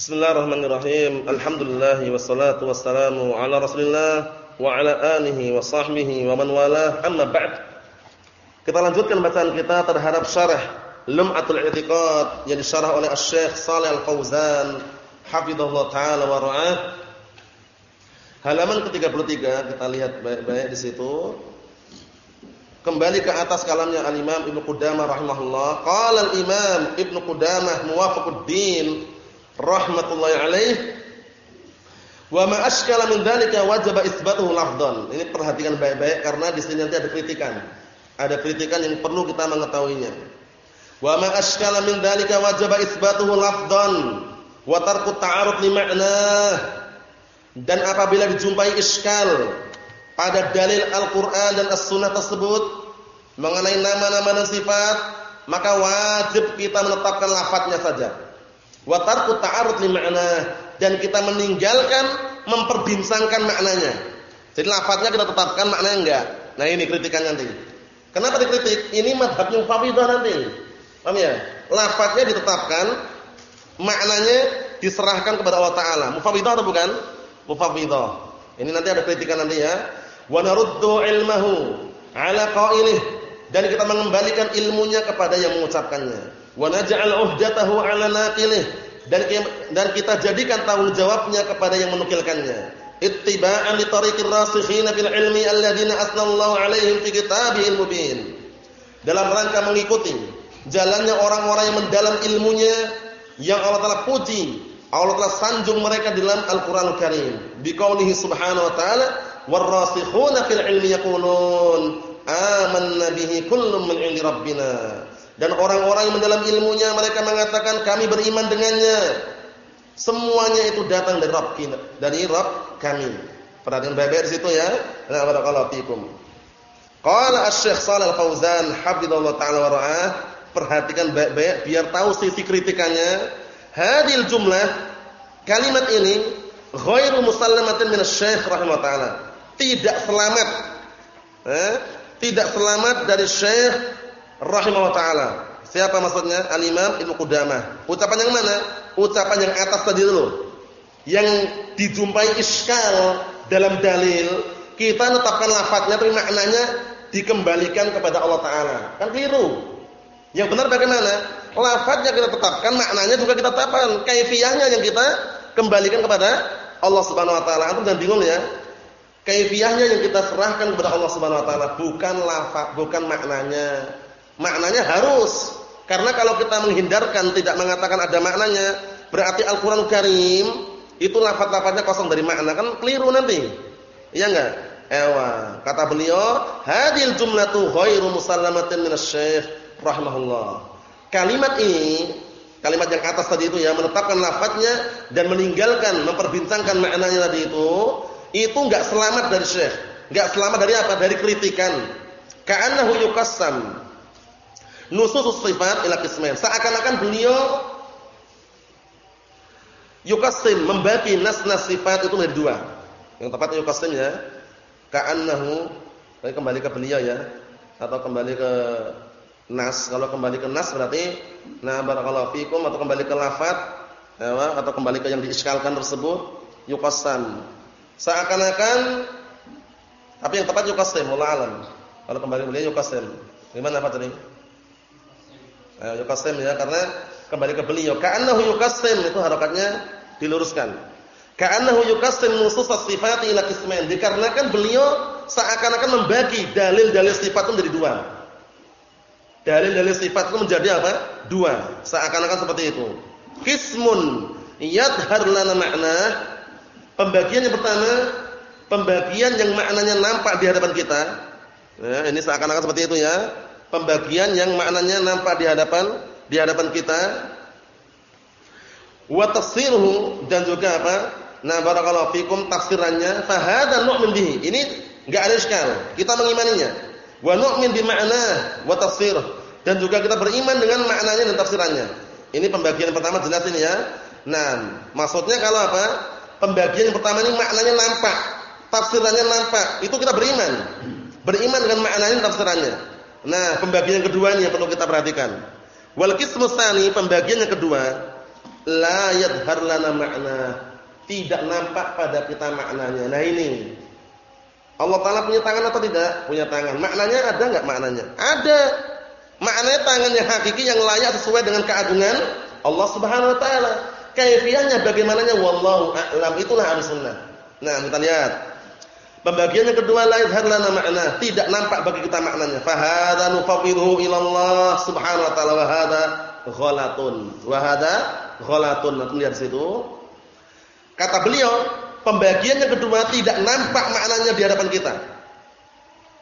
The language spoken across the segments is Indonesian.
Bismillahirrahmanirrahim. Alhamdulillah wassalatu wassalamu ala Rasulillah wa ala alihi wa sahbihi wa man walah. Amma ba'd. Kita lanjutkan bacaan kita terhadap syarah Lum'atul I'tiqad yang disyarah oleh Asy-Syaikh Shalih Al-Fauzan hafizallahu taala wa ra'ah. Halaman ke-33 kita lihat baik-baik di situ. Kembali ke atas kalamnya Al-Imam Ibnu Qudamah rahimahullah. Qala Al-Imam Ibnu Qudamah Muwafaquddin rahmatullahi alaih. Wa ma ashkala min dzalika wajib itsbatuhu lafdhan. Ini perhatikan baik-baik karena di sini nanti ada kritikan. Ada kritikan yang perlu kita mengetahuinya. Wa ma ashkala min dzalika wajib itsbatuhu lafdhan. Wa tarku ta'arud li ma'na dan apabila dijumpai iskal pada dalil Al-Qur'an dan As-Sunnah tersebut mengenai nama-nama dan sifat maka wajib kita menetapkan lafadznya saja wa tarku ta'arud li dan kita meninggalkan memperbincangkan maknanya. Jadi lafadznya kita tetapkan maknanya enggak. Nah ini kritikan nanti. Kenapa dikritik? Ini madhabnya mufawidah nanti. Paham ya? Lafadznya ditetapkan, maknanya diserahkan kepada Allah Taala. Mufawidah atau bukan? Mufawidah. Ini nanti ada kritikan nanti ya. Wa naruddu ilmahu ala qailih dan kita mengembalikan ilmunya kepada yang mengucapkannya wa naj'al uhdatahu 'ala naqilih. Dan dan kita jadikan tanggung jawabnya kepada yang menukilkannya. Ittiba'an li tariqir rasikhin fil ilmi alladziina asnallahu 'alaihim fi kitabihil mubin. Dalam rangka mengikuti jalannya orang-orang yang mendalam ilmunya yang Allah Taala puji Allah Taala sanjung mereka dalam Al-Qur'anul Karim biqaulihi subhanahu wa ta'ala warasikhuna fil ilmi yaqulun amanna bihi kullun min 'indi rabbina dan orang-orang yang mendalam ilmunya mereka mengatakan kami beriman dengannya. Semuanya itu datang dari Rabb kita, dari Rabb kami. Perhatikan baik-baik di situ ya. Barakallahu fikum. Qala Asy-Syaikh Shalal Fauzan hafizallahu taala wa ra'ah, perhatikan baik-baik biar tahu sisi kritikannya. Hadil jumlah kalimat ini ghairu musallamatin min asy-Syaikh rahimahullah taala. Tidak selamat. Eh? Tidak selamat dari Syekh rahimahullah taala. Siapa maksudnya? Al-Imam Ibnu Qudamah. Ucapan yang mana? Ucapan yang atas tadi dulu. Yang dijumpai iskal dalam dalil, kita tetapkan lafadznya tapi maknanya dikembalikan kepada Allah taala. Kan keliru. Yang benar bagaimana? Lafadznya kita tetapkan, maknanya juga kita tetapkan. Kaifiyahnya yang kita kembalikan kepada Allah Subhanahu wa taala. Antum jangan bingung ya. Kaifiyahnya yang kita serahkan kepada Allah Subhanahu wa taala, bukan lafaz, bukan maknanya. Maknanya harus. Karena kalau kita menghindarkan tidak mengatakan ada maknanya, berarti Al-Qur'an Karim itu lafaz-lafaznya kosong dari makna kan keliru nanti. Iya enggak? Ewa, kata beliau, hadil jumlatu ghairu musallamatin minasy rahimahullah. Kalimat ini, kalimat yang atas tadi itu ya menetapkan lafaznya dan meninggalkan memperbincangkan maknanya tadi itu, itu enggak selamat dari syekh. Enggak selamat dari apa? Dari kritikan. Ka'annahu yuqassam nusus sifat ila qismain. Seakan-akan beliau yuqassim membagi nas-nas sifat itu menjadi dua. Yang tepat yuqassim ya. Ka'annahu Baik kembali ke beliau ya atau kembali ke nas. Kalau kembali ke nas berarti na barakallahu fikum atau kembali ke lafaz ya, atau kembali ke yang diiskalkan tersebut yuqassam. Seakan-akan tapi yang tepat yuqassim wallahu alam. Kalau kembali ke beliau yuqassim. Gimana Pak tadi? Eh, yuqassim ya karena kembali ke beliau. Ka'annahu yuqassim itu harakatnya diluruskan. Ka'annahu yuqassim nusus as-sifat ila qismain. Dikarenakan beliau seakan-akan membagi dalil-dalil sifat itu menjadi dua. Dalil-dalil sifat itu menjadi apa? Dua. Seakan-akan seperti itu. Qismun yadhhar lana ma'na. Pembagian yang pertama, pembagian yang maknanya nampak di hadapan kita. Ya, ini seakan-akan seperti itu ya pembagian yang maknanya nampak di hadapan di hadapan kita. Wa tafsiruhu dan juga apa? Nah barakallahu fikum tafsirannya fa hadza nu'min bihi. Ini enggak ada iskal. Kita mengimaninya. Wa nu'min bi ma'na wa dan juga kita beriman dengan maknanya dan tafsirannya. Ini pembagian pertama jelas ini ya. Nah maksudnya kalau apa? Pembagian yang pertama ini maknanya nampak. Tafsirannya nampak. Itu kita beriman. Beriman dengan maknanya dan tafsirannya Nah, pembagian yang kedua ini yang perlu kita perhatikan. Wal qismu tsani, pembagian yang kedua, la yadhhar lana makna. Tidak nampak pada kita maknanya. Nah ini. Allah Taala punya tangan atau tidak? Punya tangan. Maknanya ada enggak maknanya? Ada. Maknanya tangan yang hakiki yang layak sesuai dengan keagungan Allah Subhanahu wa taala. Kaifiahnya bagaimananya wallahu a'lam. Itulah sunnah. Nah, kita lihat. Pembagian yang kedua la yadhhar lana makna, tidak nampak bagi kita maknanya. Fa hadza nufawwidhu ila Allah Subhanahu wa taala wa hadza ghalatun. Wa hadza ghalatun. Nah, lihat situ. Kata beliau, pembagian yang kedua tidak nampak maknanya di hadapan kita.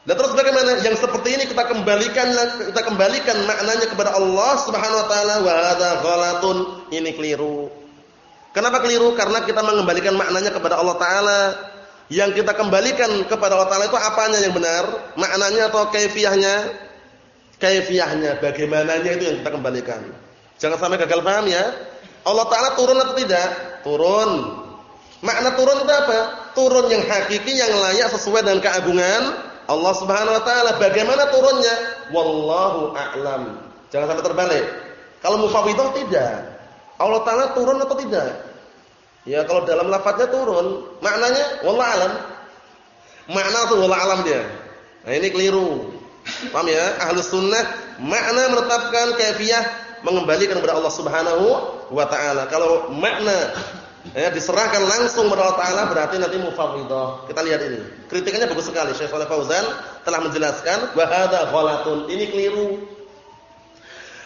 Dan terus bagaimana? Yang seperti ini kita kembalikan kita kembalikan maknanya kepada Allah Subhanahu wa taala wa hadza ghalatun. Ini keliru. Kenapa keliru? Karena kita mengembalikan maknanya kepada Allah taala. Yang kita kembalikan kepada Allah taala itu apanya yang benar? Maknanya atau kaifiahnya? Kaifiahnya, bagaimananya itu yang kita kembalikan. Jangan sampai gagal paham ya. Allah taala turun atau tidak? Turun. Makna turun itu apa? Turun yang hakiki yang layak sesuai dengan keagungan Allah Subhanahu wa taala. Bagaimana turunnya? Wallahu a'lam. Jangan sampai terbalik. Kalau mufawwidah tidak. Allah taala turun atau tidak? Ya kalau dalam lafadznya turun, maknanya wallahu alam. Makna itu wallahu alam dia. Nah ini keliru. Paham ya? Ahlus sunnah makna menetapkan kaifiah mengembalikan kepada Allah Subhanahu wa taala. Kalau makna ya diserahkan langsung kepada Allah taala berarti nanti mufawwidah. Kita lihat ini. Kritikannya bagus sekali. Syekh Shalih Fauzan telah menjelaskan wa hadza ghalatun. Ini keliru.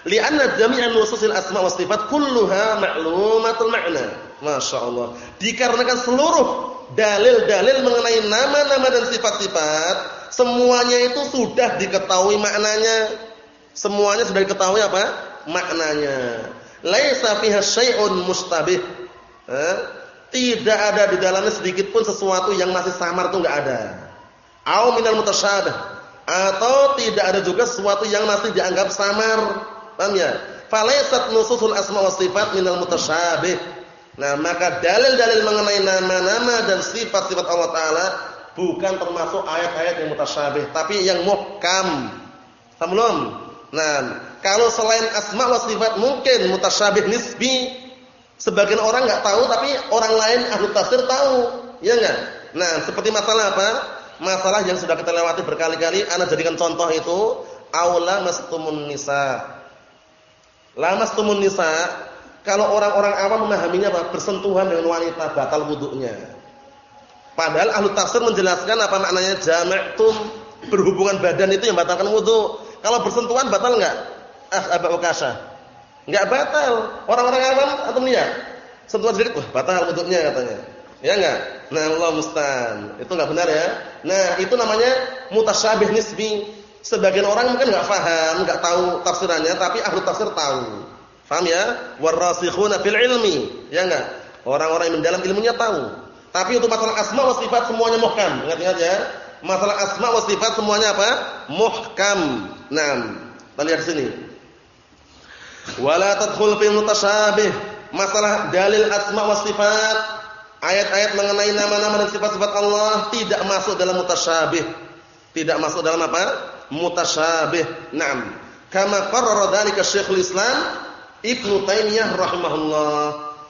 Lianna jami'an nususil asma wa sifat kulluha ma'lumatul ma'na. Masya Allah. Dikarenakan seluruh dalil-dalil mengenai nama-nama dan sifat-sifat semuanya itu sudah diketahui maknanya. Semuanya sudah diketahui apa? Maknanya. Laisa fiha syai'un mustabih Eh? Tidak ada di dalamnya sedikit pun sesuatu yang masih samar itu enggak ada. Au minal mutasyabih atau tidak ada juga sesuatu yang masih dianggap samar. Paham ya? Falaisat nususul asma wa sifat minal mutasyabih. Nah, maka dalil-dalil mengenai nama-nama dan sifat-sifat Allah taala bukan termasuk ayat-ayat yang mutasyabih, tapi yang muhkam. Paham belum? Nah, kalau selain asma wa sifat mungkin mutasyabih nisbi Sebagian orang nggak tahu tapi orang lain ahli tafsir tahu, ya enggak? Nah, seperti masalah apa? Masalah yang sudah kita lewati berkali-kali, ana jadikan contoh itu aula mastumun nisa. Lamastumun nisa, kalau orang-orang awam memahaminya apa? Bersentuhan dengan wanita batal wudunya. Padahal ahli tafsir menjelaskan apa maknanya jama'tum berhubungan badan itu yang batalkan wudu. Kalau bersentuhan batal enggak? Ah, Abu Ukasha. Enggak batal. Orang-orang awam atau lihat sentuhan sedikit wah batal bentuknya katanya. Ya enggak? Nah, Allah musta'an. Itu enggak benar ya. Nah, itu namanya mutasyabih nisbi. Sebagian orang mungkin enggak paham, enggak tahu tafsirannya, tapi ahli tafsir tahu. Paham ya? Warasikhuna fil ilmi. Ya enggak? Orang-orang yang mendalam ilmunya tahu. Tapi untuk masalah asma wa sifat semuanya muhkam. Ingat-ingat ya. Masalah asma wa sifat semuanya apa? Muhkam. Nah, kita lihat sini. Wala tadkhul fi mutasyabih. Masalah dalil asma wa sifat, ayat-ayat mengenai nama-nama dan sifat-sifat Allah tidak masuk dalam mutasyabih. Tidak masuk dalam apa? Mutasyabih. Naam. Kama qarrara dzalika Syekhul Islam Ibnu Taimiyah rahimahullah.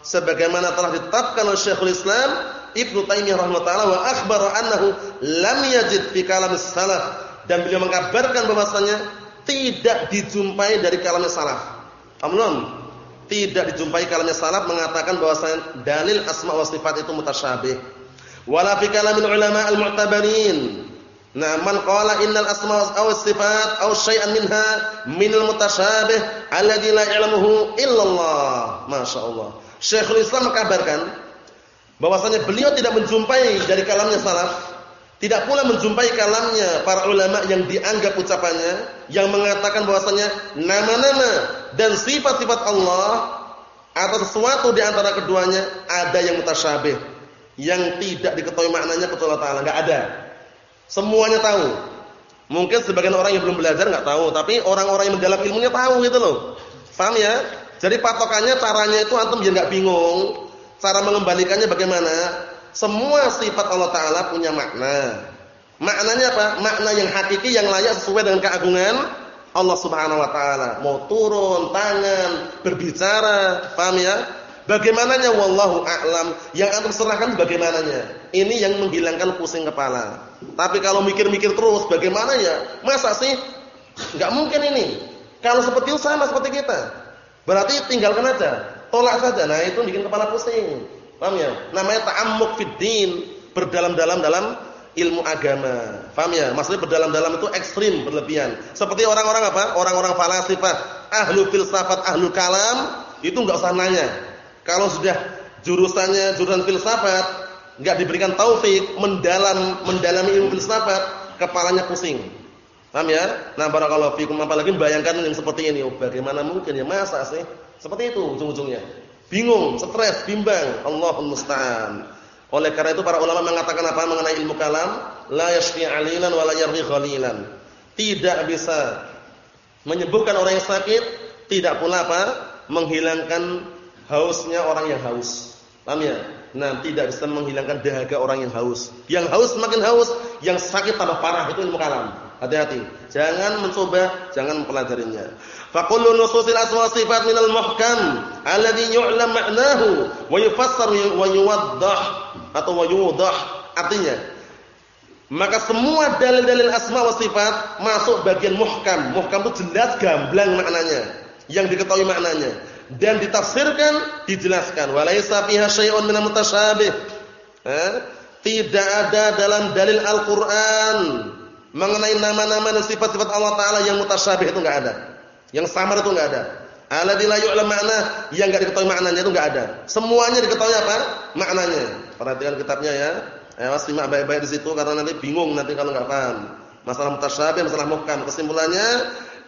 Sebagaimana telah ditetapkan oleh Syekhul Islam Ibnu Taimiyah rahimahullah wa akhbara annahu lam yajid fi kalam salaf dan beliau mengabarkan bahwasanya tidak dijumpai dari kalam salaf Amnon tidak dijumpai kalamnya salaf mengatakan bahwasanya dalil asma wa sifat itu mutasyabih. Wala fi kalamin ulama al-mu'tabarin. Nah, man qala innal asma aw sifat aw syai'an minha minal mutasyabih alladzi la ya'lamuhu illallah. Masyaallah. Syekhul Islam mengkabarkan bahwasanya beliau tidak menjumpai dari kalamnya salaf tidak pula menjumpai kalamnya para ulama yang dianggap ucapannya yang mengatakan bahwasanya nama-nama dan sifat-sifat Allah atau sesuatu di antara keduanya ada yang mutasyabih yang tidak diketahui maknanya kecuali Allah Taala, enggak ada. Semuanya tahu. Mungkin sebagian orang yang belum belajar enggak tahu, tapi orang-orang yang mendalam ilmunya tahu gitu loh. Paham ya? Jadi patokannya caranya itu antum biar enggak bingung. Cara mengembalikannya bagaimana? Semua sifat Allah Ta'ala punya makna. Maknanya apa? Makna yang hakiki, yang layak sesuai dengan keagungan Allah Subhanahu Wa Ta'ala. Mau turun, tangan, berbicara, paham ya? Bagaimananya wallahu a'lam. Yang antum serahkan bagaimananya. Ini yang menghilangkan pusing kepala. Tapi kalau mikir-mikir terus bagaimana ya? Masa sih? Enggak mungkin ini. Kalau seperti itu sama seperti kita. Berarti tinggalkan aja. Tolak saja. Nah, itu bikin kepala pusing. Paham ya? Namanya ta'ammuk fid din, berdalam-dalam dalam ilmu agama. Paham ya? Maksudnya berdalam-dalam itu ekstrim, berlebihan. Seperti orang-orang apa? Orang-orang falasifah, ahlu filsafat, ahlu kalam, itu enggak usah nanya. Kalau sudah jurusannya jurusan filsafat, enggak diberikan taufik mendalam mendalami ilmu filsafat, kepalanya pusing. Paham ya? Nah, barakallahu fikum apalagi bayangkan yang seperti ini. Oh, bagaimana mungkin ya masa sih? Seperti itu ujung-ujungnya. Bingung, stres, bimbang. Allahul musta'an. Oleh karena itu para ulama mengatakan apa mengenai ilmu kalam? La yashfi 'alilan wa la yarghi ghalilan. Tidak bisa menyembuhkan orang yang sakit, tidak pula apa? menghilangkan hausnya orang yang haus. Paham ya? Nah, tidak bisa menghilangkan dahaga orang yang haus. Yang haus semakin haus, yang sakit tambah parah itu ilmu kalam. Hati-hati. Jangan mencoba, jangan mempelajarinya. Faqullu nususil asma sifat minal muhkam alladhi yu'lam ma'nahu wa yufassar wa yuwaddah atau wa yuwaddah. Artinya, maka semua dalil-dalil asma wa sifat masuk bagian muhkam. Muhkam itu jelas gamblang maknanya, yang diketahui maknanya dan ditafsirkan, dijelaskan. Walaysa fiha syai'un minal mutasyabih. Tidak ada dalam dalil Al-Qur'an mengenai nama-nama dan sifat-sifat Allah taala yang mutasyabih itu enggak ada. Yang samar itu enggak ada. Alladzi la yu'lam ma'na yang enggak diketahui maknanya itu enggak ada. Semuanya diketahui apa? Maknanya. Perhatikan kitabnya ya. Ayo simak baik-baik di situ karena nanti bingung nanti kalau enggak paham. Masalah mutasyabih, masalah muhkam. Kesimpulannya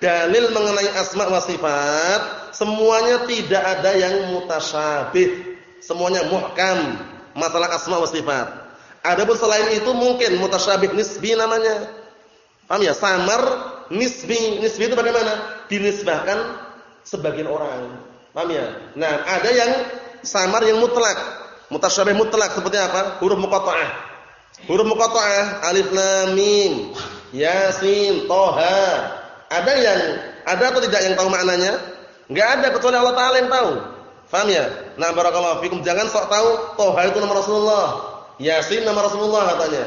dalil mengenai asma wa sifat semuanya tidak ada yang mutasyabih. Semuanya muhkam masalah asma wa sifat. Adapun selain itu mungkin mutasyabih nisbi namanya. Paham ya? Samar nisbi. Nisbi itu bagaimana? Dinisbahkan sebagian orang. Paham ya? Nah, ada yang samar yang mutlak. Mutasyabih mutlak seperti apa? Huruf muqatta'ah. Huruf muqatta'ah alif lam mim, yasin, toha. Ada yang ada atau tidak yang tahu maknanya? Enggak ada kecuali Allah taala yang tahu. Paham ya? Nah, barakallahu fikum. Jangan sok tahu toha itu nama Rasulullah. Yasin nama Rasulullah katanya.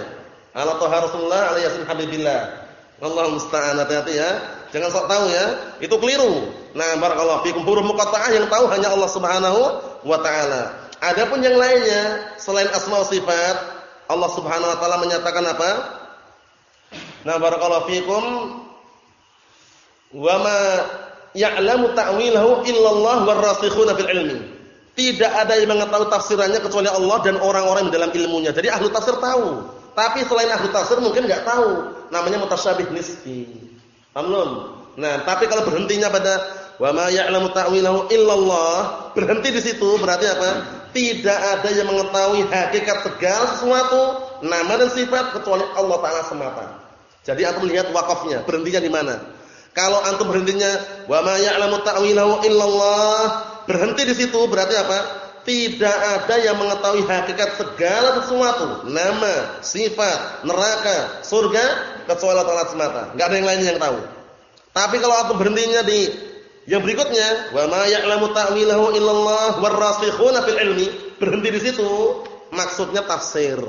Ala toha Rasulullah, ala yasin habibillah. Allah musta'an hati-hati ya. Jangan sok tahu ya. Itu keliru. Nah, barakallahu fikum huruf muqatta'ah yang tahu hanya Allah Subhanahu wa taala. Adapun yang lainnya selain asma sifat, Allah Subhanahu wa taala menyatakan apa? Nah, barakallahu fikum wa ma ya'lamu ta'wilahu illallah warasikhuna fil ilmi. Tidak ada yang mengetahui tafsirannya kecuali Allah dan orang-orang dalam ilmunya. Jadi ahli tafsir tahu. Tapi selain ahli tafsir mungkin enggak tahu namanya mutasyabih nisbi. Paham Nah, tapi kalau berhentinya pada wa ma ya'lamu ta'wilahu illallah, berhenti di situ berarti apa? Tidak ada yang mengetahui hakikat segala sesuatu, nama dan sifat kecuali Allah taala semata. Jadi antum lihat wakafnya, berhentinya di mana? Kalau antum berhentinya wa ma ya'lamu ta'wilahu illallah, berhenti di situ berarti apa? Tidak ada yang mengetahui hakikat segala sesuatu, nama, sifat, neraka, surga kecuali Allah semata. Enggak ada yang lainnya yang tahu. Tapi kalau aku berhentinya di yang berikutnya, wa ma ya'lamu ta'wilahu illallah warasikhuna fil ilmi, berhenti di situ, maksudnya tafsir.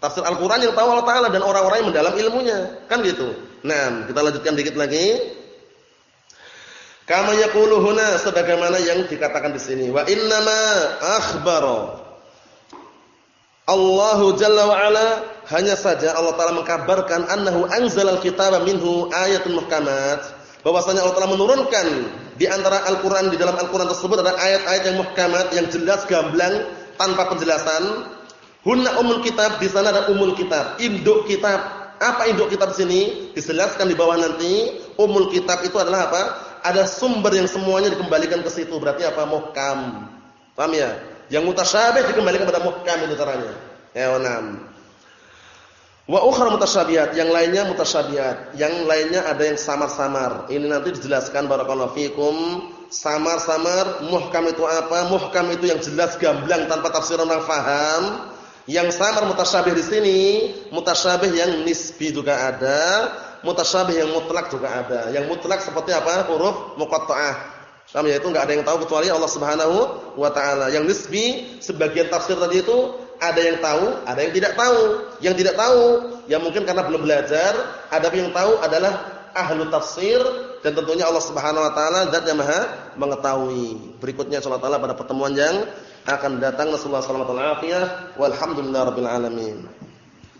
Tafsir Al-Qur'an yang tahu Allah Taala dan orang-orang yang mendalam ilmunya, kan gitu. Nah, kita lanjutkan dikit lagi. Kama yaqulu huna sebagaimana yang dikatakan di sini, wa innama akhbara Allahu jalla wa ala hanya saja Allah taala mengkabarkan annahu anzalal kitaba minhu ayatun muhkamat. Bahwasanya Allah taala menurunkan di antara Al-Qur'an di dalam Al-Qur'an tersebut ada ayat-ayat yang muhkamat yang jelas gamblang tanpa penjelasan. Hunna umul kitab di sana ada umul kitab induk kitab apa induk kitab sini? Dijelaskan di bawah nanti umul kitab itu adalah apa? Ada sumber yang semuanya dikembalikan ke situ. Berarti apa? Muhkam. Paham ya? Yang mutasyabih dikembalikan kepada muhkam itu caranya. Ya Wa ukhra mutasyabihat, yang lainnya mutasyabihat, yang lainnya ada yang samar-samar. Ini nanti dijelaskan barakallahu fikum. Samar-samar, muhkam itu apa? Muhkam itu yang jelas gamblang tanpa tafsiran orang faham. Yang samar mutasyabih di sini, mutasyabih yang nisbi juga ada, mutasyabih yang mutlak juga ada. Yang mutlak seperti apa? Huruf muqatta'ah. Paham ya? Itu enggak ada yang tahu kecuali Allah Subhanahu wa taala. Yang nisbi sebagian tafsir tadi itu ada yang tahu, ada yang tidak tahu. Yang tidak tahu ya mungkin karena belum belajar, ada yang tahu adalah ahlu tafsir dan tentunya Allah Subhanahu wa taala zat yang Maha mengetahui. Berikutnya insyaallah taala pada pertemuan yang akan datang sallallahu alaihi wasallam walhamdulillahirabbil alamin.